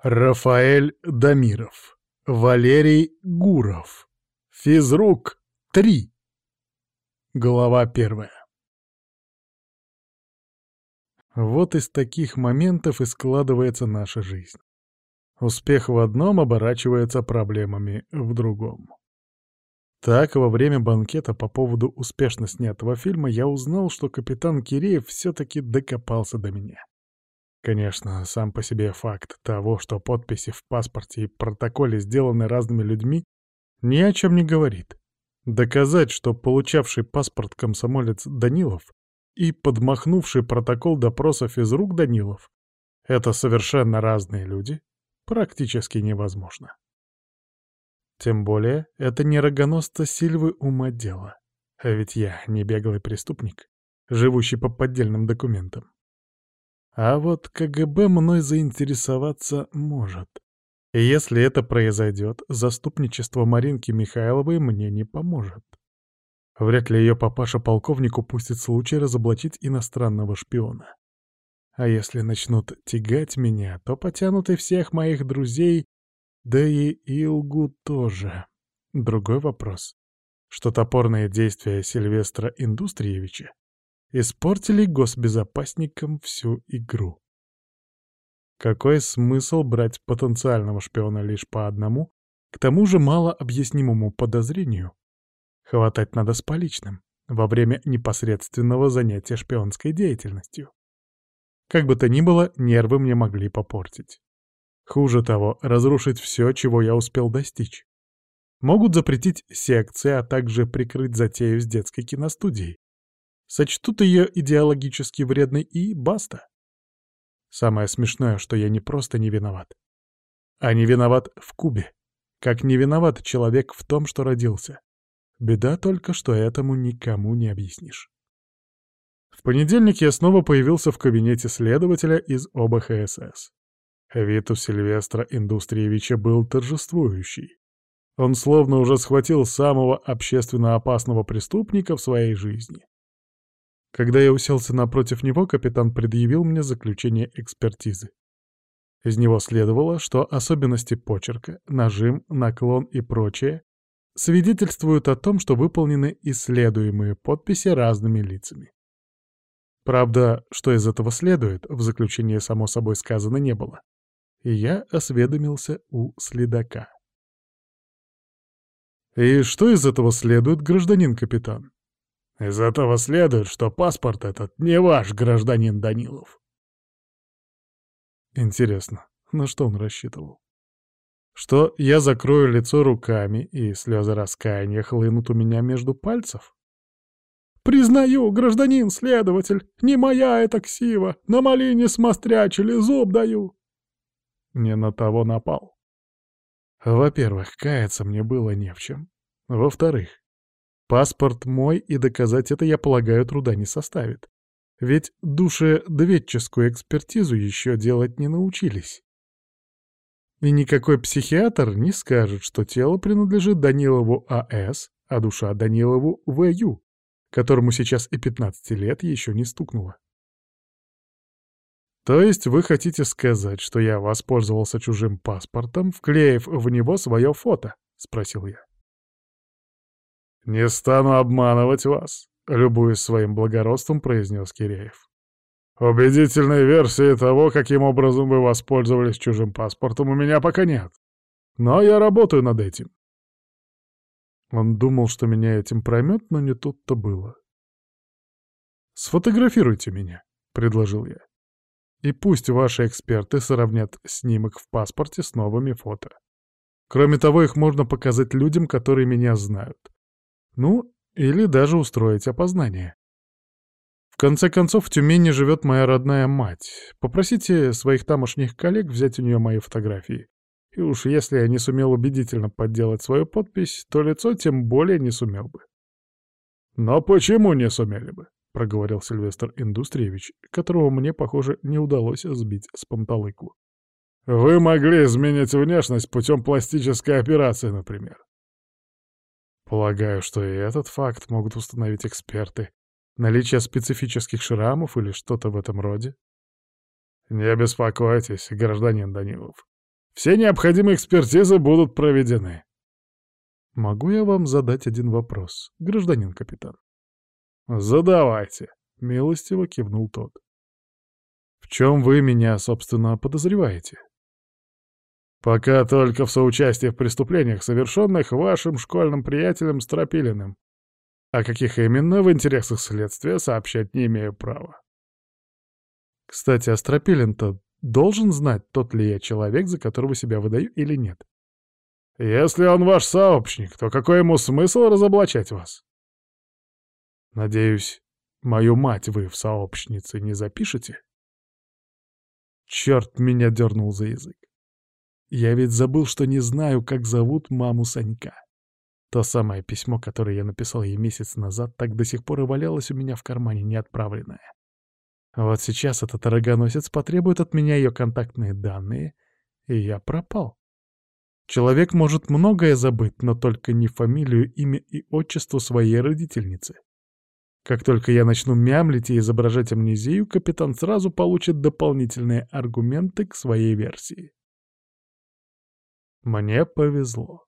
Рафаэль Дамиров. Валерий Гуров. Физрук 3. Глава первая. Вот из таких моментов и складывается наша жизнь. Успех в одном оборачивается проблемами в другом. Так, во время банкета по поводу успешно снятого фильма я узнал, что капитан Киреев все-таки докопался до меня. Конечно, сам по себе факт того, что подписи в паспорте и протоколе сделаны разными людьми, ни о чем не говорит. Доказать, что получавший паспорт комсомолец Данилов и подмахнувший протокол допросов из рук Данилов — это совершенно разные люди, практически невозможно. Тем более, это не рогоносца Сильвы ума дело. А ведь я не беглый преступник, живущий по поддельным документам. А вот КГБ мной заинтересоваться может. И если это произойдет, заступничество Маринки Михайловой мне не поможет. Вряд ли ее папаша-полковник упустит случай разоблачить иностранного шпиона. А если начнут тягать меня, то потянут и всех моих друзей, да и Илгу тоже. Другой вопрос, что топорные действия Сильвестра Индустриевича испортили госбезопасникам всю игру. Какой смысл брать потенциального шпиона лишь по одному, к тому же мало объяснимому подозрению? Хватать надо с поличным, во время непосредственного занятия шпионской деятельностью. Как бы то ни было, нервы мне могли попортить. Хуже того, разрушить все, чего я успел достичь. Могут запретить секции, а также прикрыть затею с детской киностудией сочтут ее идеологически вредной и баста. Самое смешное, что я не просто не виноват, а не виноват в Кубе, как не виноват человек в том, что родился. Беда только, что этому никому не объяснишь. В понедельник я снова появился в кабинете следователя из ОБХСС. Вид у Сильвестра Индустриевича был торжествующий. Он словно уже схватил самого общественно опасного преступника в своей жизни. Когда я уселся напротив него, капитан предъявил мне заключение экспертизы. Из него следовало, что особенности почерка, нажим, наклон и прочее свидетельствуют о том, что выполнены исследуемые подписи разными лицами. Правда, что из этого следует, в заключении само собой сказано не было. И я осведомился у следака. «И что из этого следует, гражданин капитан?» Из этого следует, что паспорт этот не ваш, гражданин Данилов. Интересно, на что он рассчитывал? Что я закрою лицо руками, и слезы раскаяния хлынут у меня между пальцев? «Признаю, гражданин следователь, не моя эта ксива, на малине смострячили, зуб даю!» Не на того напал. Во-первых, каяться мне было не в чем. Во-вторых, Паспорт мой, и доказать это, я полагаю, труда не составит. Ведь душедоведческую экспертизу еще делать не научились. И никакой психиатр не скажет, что тело принадлежит Данилову А.С., а душа Данилову В.Ю., которому сейчас и 15 лет еще не стукнуло. То есть вы хотите сказать, что я воспользовался чужим паспортом, вклеив в него свое фото? — спросил я. «Не стану обманывать вас», — любуясь своим благородством, произнес Киреев. «Убедительной версии того, каким образом вы воспользовались чужим паспортом, у меня пока нет. Но я работаю над этим». Он думал, что меня этим проймет, но не тут-то было. «Сфотографируйте меня», — предложил я. «И пусть ваши эксперты сравнят снимок в паспорте с новыми фото. Кроме того, их можно показать людям, которые меня знают. Ну, или даже устроить опознание. В конце концов, в Тюмени живет моя родная мать. Попросите своих тамошних коллег взять у нее мои фотографии. И уж если я не сумел убедительно подделать свою подпись, то лицо тем более не сумел бы. «Но почему не сумели бы?» — проговорил Сильвестр Индустриевич, которого мне, похоже, не удалось сбить с панталыку. «Вы могли изменить внешность путем пластической операции, например. Полагаю, что и этот факт могут установить эксперты. Наличие специфических шрамов или что-то в этом роде. Не беспокойтесь, гражданин Данилов. Все необходимые экспертизы будут проведены. Могу я вам задать один вопрос, гражданин капитан? Задавайте, милостиво кивнул тот. В чем вы меня, собственно, подозреваете? Пока только в соучастии в преступлениях, совершенных вашим школьным приятелем Стропилиным. О каких именно в интересах следствия сообщать не имею права. Кстати, а Стропилин-то должен знать, тот ли я человек, за которого себя выдаю или нет. Если он ваш сообщник, то какой ему смысл разоблачать вас? Надеюсь, мою мать вы в сообщнице не запишете? Черт меня дернул за язык. Я ведь забыл, что не знаю, как зовут маму Санька. То самое письмо, которое я написал ей месяц назад, так до сих пор и валялось у меня в кармане неотправленное. Вот сейчас этот рогоносец потребует от меня ее контактные данные, и я пропал. Человек может многое забыть, но только не фамилию, имя и отчество своей родительницы. Как только я начну мямлить и изображать амнезию, капитан сразу получит дополнительные аргументы к своей версии. Мне повезло.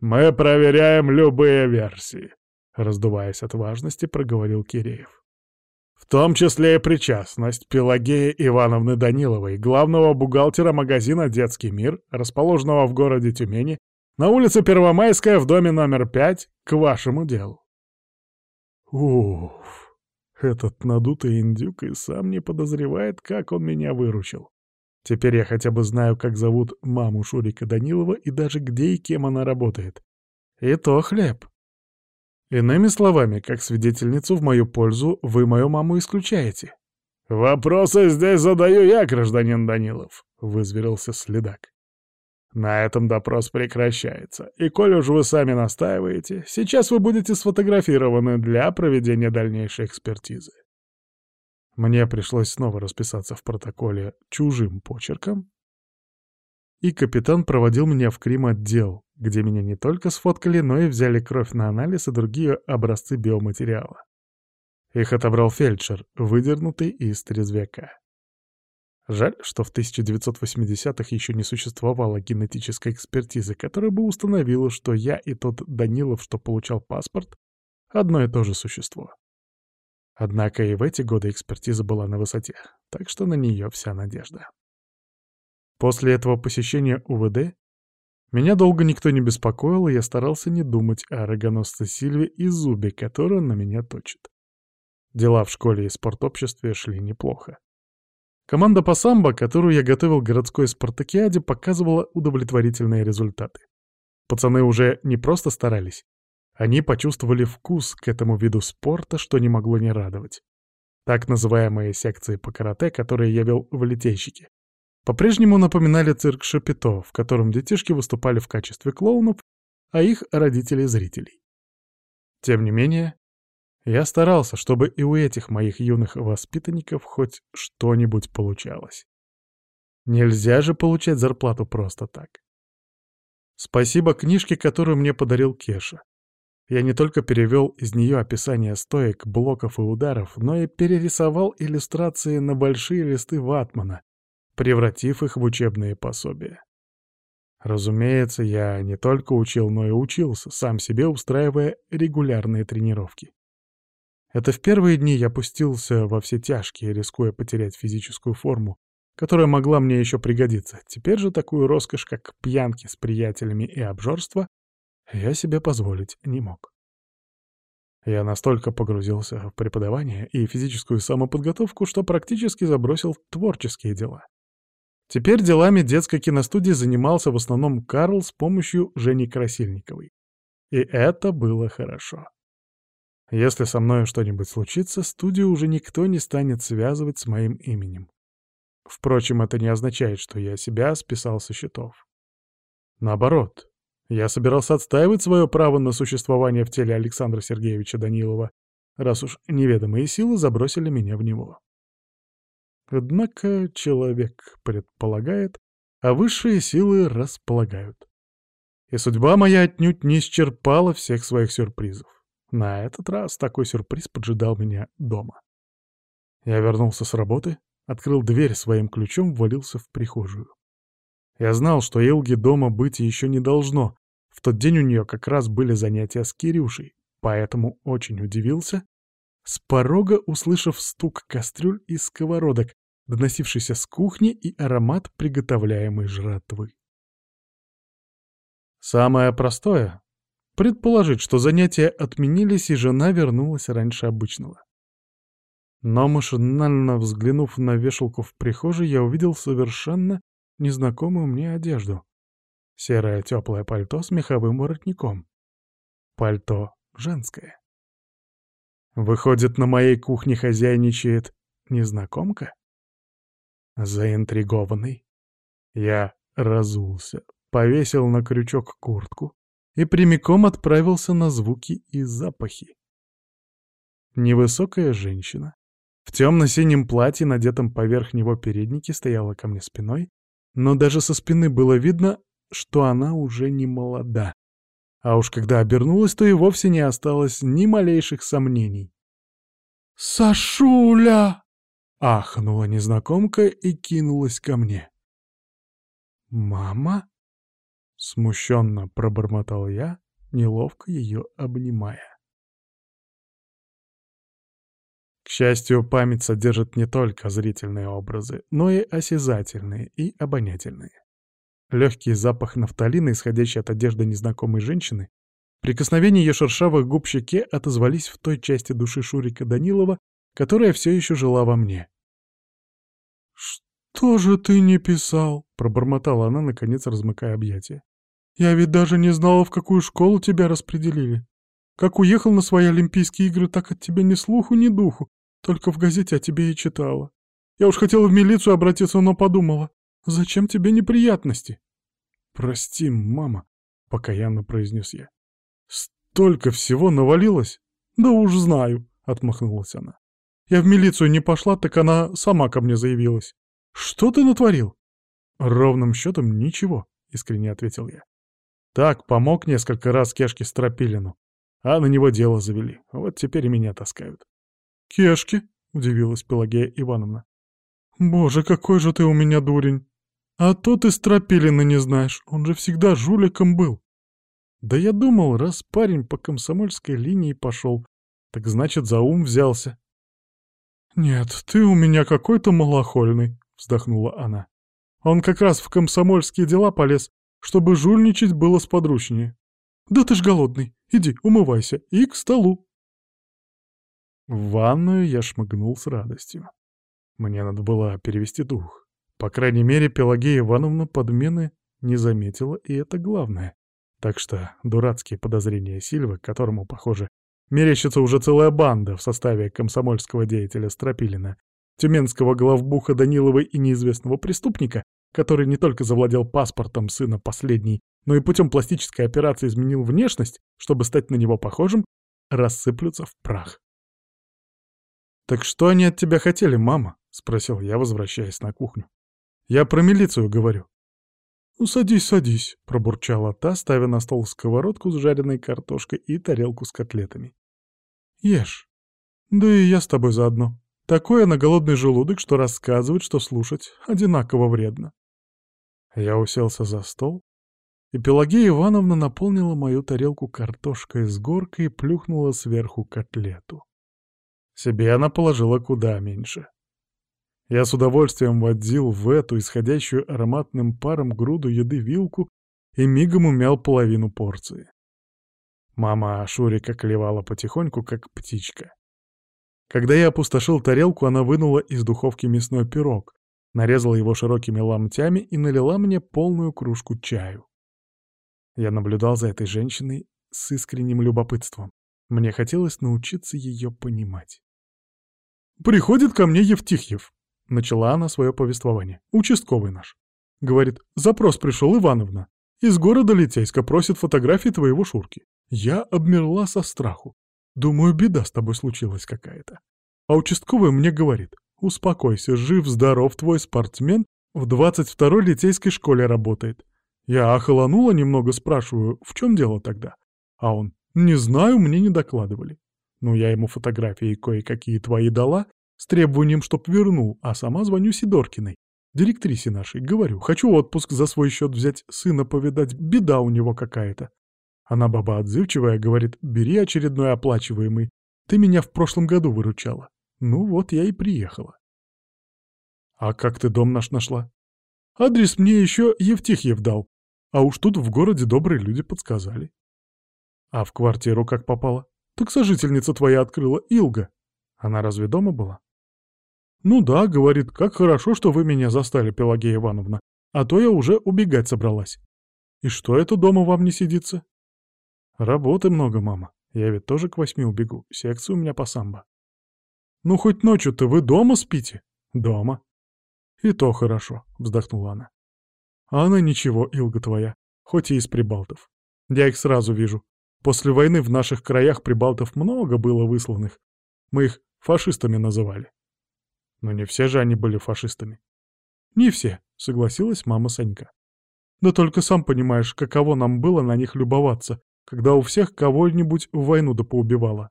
«Мы проверяем любые версии», — раздуваясь от важности, проговорил Киреев. «В том числе и причастность Пелагеи Ивановны Даниловой, главного бухгалтера магазина «Детский мир», расположенного в городе Тюмени, на улице Первомайская в доме номер пять, к вашему делу». Уф, этот надутый индюк и сам не подозревает, как он меня выручил. Теперь я хотя бы знаю, как зовут маму Шурика Данилова и даже где и кем она работает. И то хлеб. Иными словами, как свидетельницу в мою пользу вы мою маму исключаете. «Вопросы здесь задаю я, гражданин Данилов», — вызверился следак. На этом допрос прекращается, и коль уж вы сами настаиваете, сейчас вы будете сфотографированы для проведения дальнейшей экспертизы. Мне пришлось снова расписаться в протоколе чужим почерком, и капитан проводил меня в Крим-отдел, где меня не только сфоткали, но и взяли кровь на анализ и другие образцы биоматериала. Их отобрал фельдшер, выдернутый из трезвяка. Жаль, что в 1980-х еще не существовало генетической экспертизы, которая бы установила, что я и тот Данилов, что получал паспорт, одно и то же существо. Однако и в эти годы экспертиза была на высоте, так что на нее вся надежда. После этого посещения УВД меня долго никто не беспокоил, и я старался не думать о рогоносце Сильве и зубе, который он на меня точит. Дела в школе и спортобществе шли неплохо. Команда по самбо, которую я готовил к городской спартакиаде, показывала удовлетворительные результаты. Пацаны уже не просто старались, они почувствовали вкус к этому виду спорта, что не могло не радовать. Так называемые секции по карате, которые я вел в литейщике, по-прежнему напоминали цирк Шапито, в котором детишки выступали в качестве клоунов, а их родители — зрителей. Тем не менее, я старался, чтобы и у этих моих юных воспитанников хоть что-нибудь получалось. Нельзя же получать зарплату просто так. Спасибо книжке, которую мне подарил Кеша. Я не только перевел из нее описание стоек, блоков и ударов, но и перерисовал иллюстрации на большие листы ватмана, превратив их в учебные пособия. Разумеется, я не только учил, но и учился, сам себе устраивая регулярные тренировки. Это в первые дни я пустился во все тяжкие, рискуя потерять физическую форму, которая могла мне еще пригодиться. Теперь же такую роскошь, как пьянки с приятелями и обжорство, я себе позволить не мог. Я настолько погрузился в преподавание и физическую самоподготовку, что практически забросил творческие дела. Теперь делами детской киностудии занимался в основном Карл с помощью Жени Красильниковой. И это было хорошо. Если со мной что-нибудь случится, студию уже никто не станет связывать с моим именем. Впрочем, это не означает, что я себя списал со счетов. Наоборот, я собирался отстаивать свое право на существование в теле Александра Сергеевича Данилова, раз уж неведомые силы забросили меня в него. Однако человек предполагает, а высшие силы располагают. И судьба моя отнюдь не исчерпала всех своих сюрпризов. На этот раз такой сюрприз поджидал меня дома. Я вернулся с работы, открыл дверь своим ключом, ввалился в прихожую. Я знал, что Илги дома быть еще не должно. В тот день у нее как раз были занятия с Кирюшей, поэтому очень удивился, с порога услышав стук кастрюль и сковородок, доносившийся с кухни и аромат приготовляемой жратвы. Самое простое — предположить, что занятия отменились, и жена вернулась раньше обычного. Но машинально взглянув на вешалку в прихожей, я увидел совершенно незнакомую мне одежду. Серое теплое пальто с меховым воротником. Пальто женское. Выходит, на моей кухне хозяйничает незнакомка? Заинтригованный. Я разулся, повесил на крючок куртку и прямиком отправился на звуки и запахи. Невысокая женщина в темно-синем платье, надетом поверх него передники, стояла ко мне спиной, но даже со спины было видно, что она уже не молода. А уж когда обернулась, то и вовсе не осталось ни малейших сомнений. «Сашуля!» — ахнула незнакомка и кинулась ко мне. «Мама?» — смущенно пробормотал я, неловко ее обнимая. К счастью, память содержит не только зрительные образы, но и осязательные и обонятельные. Легкий запах нафталина, исходящий от одежды незнакомой женщины, прикосновение ее шершавых губ щеке отозвались в той части души Шурика Данилова, которая все еще жила во мне. «Что же ты не писал?» — пробормотала она, наконец размыкая объятия. «Я ведь даже не знала, в какую школу тебя распределили. Как уехал на свои Олимпийские игры, так от тебя ни слуху, ни духу. Только в газете о тебе и читала. Я уж хотела в милицию обратиться, но подумала, зачем тебе неприятности? Прости, мама, — покаянно произнес я. Столько всего навалилось. Да уж знаю, — отмахнулась она. Я в милицию не пошла, так она сама ко мне заявилась. Что ты натворил? Ровным счетом ничего, — искренне ответил я. Так, помог несколько раз Кешке Стропилину, а на него дело завели. Вот теперь и меня таскают. «Кешки?» — удивилась Пелагея Ивановна. «Боже, какой же ты у меня дурень! А то ты Стропилина не знаешь, он же всегда жуликом был!» «Да я думал, раз парень по комсомольской линии пошел, так значит, за ум взялся». «Нет, ты у меня какой-то малохольный», — вздохнула она. «Он как раз в комсомольские дела полез, чтобы жульничать было сподручнее. Да ты ж голодный, иди, умывайся и к столу». В ванную я шмыгнул с радостью. Мне надо было перевести дух. По крайней мере, Пелагея Ивановна подмены не заметила, и это главное. Так что дурацкие подозрения Сильвы, которому, похоже, мерещится уже целая банда в составе комсомольского деятеля Стропилина, тюменского главбуха Данилова и неизвестного преступника, который не только завладел паспортом сына последней, но и путем пластической операции изменил внешность, чтобы стать на него похожим, рассыплются в прах. «Так что они от тебя хотели, мама?» — спросил я, возвращаясь на кухню. «Я про милицию говорю». «Ну, садись, садись», — пробурчала та, ставя на стол сковородку с жареной картошкой и тарелку с котлетами. «Ешь. Да и я с тобой заодно. Такое на голодный желудок, что рассказывать, что слушать, одинаково вредно». Я уселся за стол, и Пелагея Ивановна наполнила мою тарелку картошкой с горкой и плюхнула сверху котлету. Себе она положила куда меньше. Я с удовольствием водил в эту, исходящую ароматным паром груду еды вилку и мигом умял половину порции. Мама Шурика клевала потихоньку, как птичка. Когда я опустошил тарелку, она вынула из духовки мясной пирог, нарезала его широкими ломтями и налила мне полную кружку чаю. Я наблюдал за этой женщиной с искренним любопытством. Мне хотелось научиться ее понимать. «Приходит ко мне Евтихьев», — начала она свое повествование, участковый наш. Говорит, запрос пришел Ивановна. Из города Литейска просит фотографии твоего Шурки. Я обмерла со страху. Думаю, беда с тобой случилась какая-то. А участковый мне говорит, успокойся, жив-здоров твой спортсмен, в 22-й литейской школе работает. Я охолонула немного, спрашиваю, в чем дело тогда? А он, не знаю, мне не докладывали. Ну, я ему фотографии кое-какие твои дала, с требованием, чтоб вернул, а сама звоню Сидоркиной. директрисе нашей, говорю, хочу отпуск за свой счет взять, сына повидать, беда у него какая-то. Она баба отзывчивая, говорит, бери очередной оплачиваемый. Ты меня в прошлом году выручала. Ну вот я и приехала. А как ты дом наш нашла? Адрес мне еще Евтихьев дал. А уж тут в городе добрые люди подсказали. А в квартиру как попала? Так сожительница твоя открыла, Илга. Она разве дома была? Ну да, говорит, как хорошо, что вы меня застали, Пелагея Ивановна, а то я уже убегать собралась. И что это дома вам не сидится? Работы много, мама. Я ведь тоже к восьми убегу. Секция у меня по самбо. Ну хоть ночью-то вы дома спите? Дома. И то хорошо, вздохнула она. А она ничего, Илга твоя, хоть и из прибалтов. Я их сразу вижу. После войны в наших краях прибалтов много было высланных. Мы их фашистами называли. Но не все же они были фашистами. Не все, согласилась мама Санька. Да только сам понимаешь, каково нам было на них любоваться, когда у всех кого-нибудь в войну да поубивало.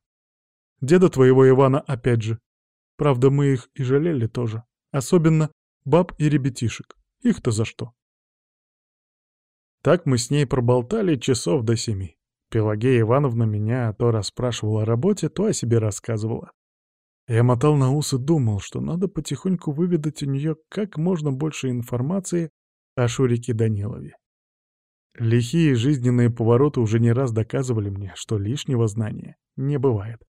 Деда твоего Ивана опять же. Правда, мы их и жалели тоже. Особенно баб и ребятишек. Их-то за что? Так мы с ней проболтали часов до семи. Пелагея Ивановна меня то расспрашивала о работе, то о себе рассказывала. Я мотал на ус и думал, что надо потихоньку выведать у нее как можно больше информации о Шурике Данилове. Лихие жизненные повороты уже не раз доказывали мне, что лишнего знания не бывает.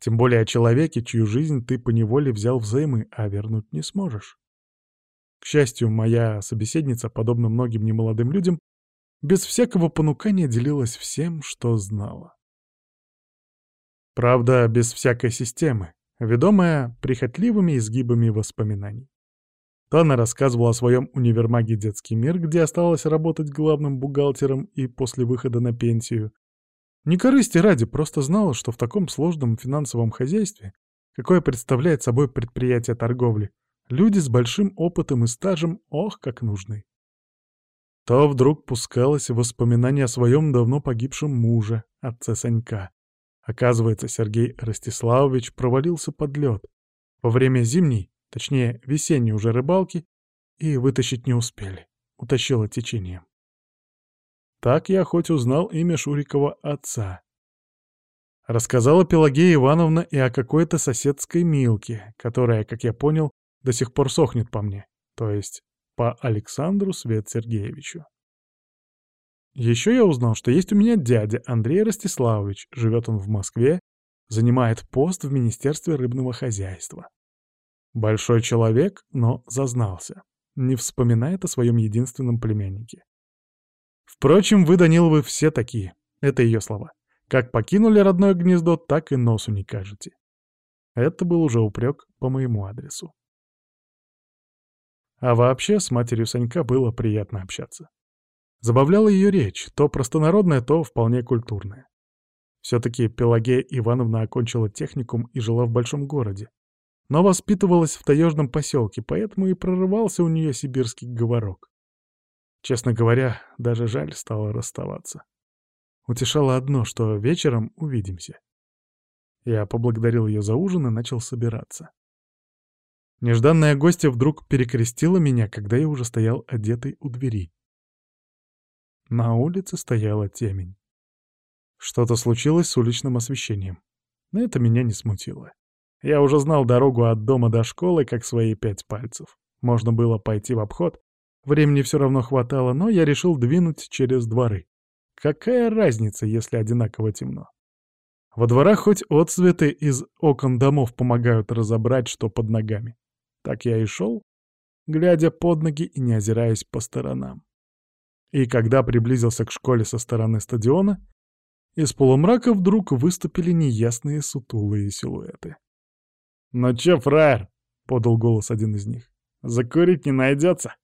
Тем более о человеке, чью жизнь ты поневоле взял взаймы, а вернуть не сможешь. К счастью, моя собеседница, подобно многим немолодым людям, без всякого понукания делилась всем, что знала. Правда, без всякой системы, ведомая прихотливыми изгибами воспоминаний. То она рассказывала о своем универмаге «Детский мир», где осталась работать главным бухгалтером и после выхода на пенсию. Не корысти ради, просто знала, что в таком сложном финансовом хозяйстве, какое представляет собой предприятие торговли, люди с большим опытом и стажем ох, как нужны то вдруг пускалось в воспоминания о своем давно погибшем муже, отце Санька. Оказывается, Сергей Ростиславович провалился под лед. Во время зимней, точнее весенней уже рыбалки, и вытащить не успели. Утащило течением. Так я хоть узнал имя Шурикова отца. Рассказала Пелагея Ивановна и о какой-то соседской Милке, которая, как я понял, до сих пор сохнет по мне, то есть по Александру Свет Сергеевичу. Еще я узнал, что есть у меня дядя Андрей Ростиславович, живет он в Москве, занимает пост в Министерстве рыбного хозяйства. Большой человек, но зазнался, не вспоминает о своем единственном племяннике. Впрочем, вы, Даниловы, все такие. Это ее слова. Как покинули родное гнездо, так и носу не кажете. Это был уже упрек по моему адресу. А вообще с матерью Санька было приятно общаться. Забавляла ее речь, то простонародная, то вполне культурная. Все-таки Пелагея Ивановна окончила техникум и жила в большом городе. Но воспитывалась в таежном поселке, поэтому и прорывался у нее сибирский говорок. Честно говоря, даже жаль стало расставаться. Утешало одно, что вечером увидимся. Я поблагодарил ее за ужин и начал собираться. Нежданная гостья вдруг перекрестила меня, когда я уже стоял одетый у двери. На улице стояла темень. Что-то случилось с уличным освещением. Но это меня не смутило. Я уже знал дорогу от дома до школы, как свои пять пальцев. Можно было пойти в обход. Времени все равно хватало, но я решил двинуть через дворы. Какая разница, если одинаково темно? Во дворах хоть отсветы из окон домов помогают разобрать, что под ногами. Так я и шел, глядя под ноги и не озираясь по сторонам. И когда приблизился к школе со стороны стадиона, из полумрака вдруг выступили неясные сутулые силуэты. «Ну чё, фраер?» — подал голос один из них. «Закурить не найдется?»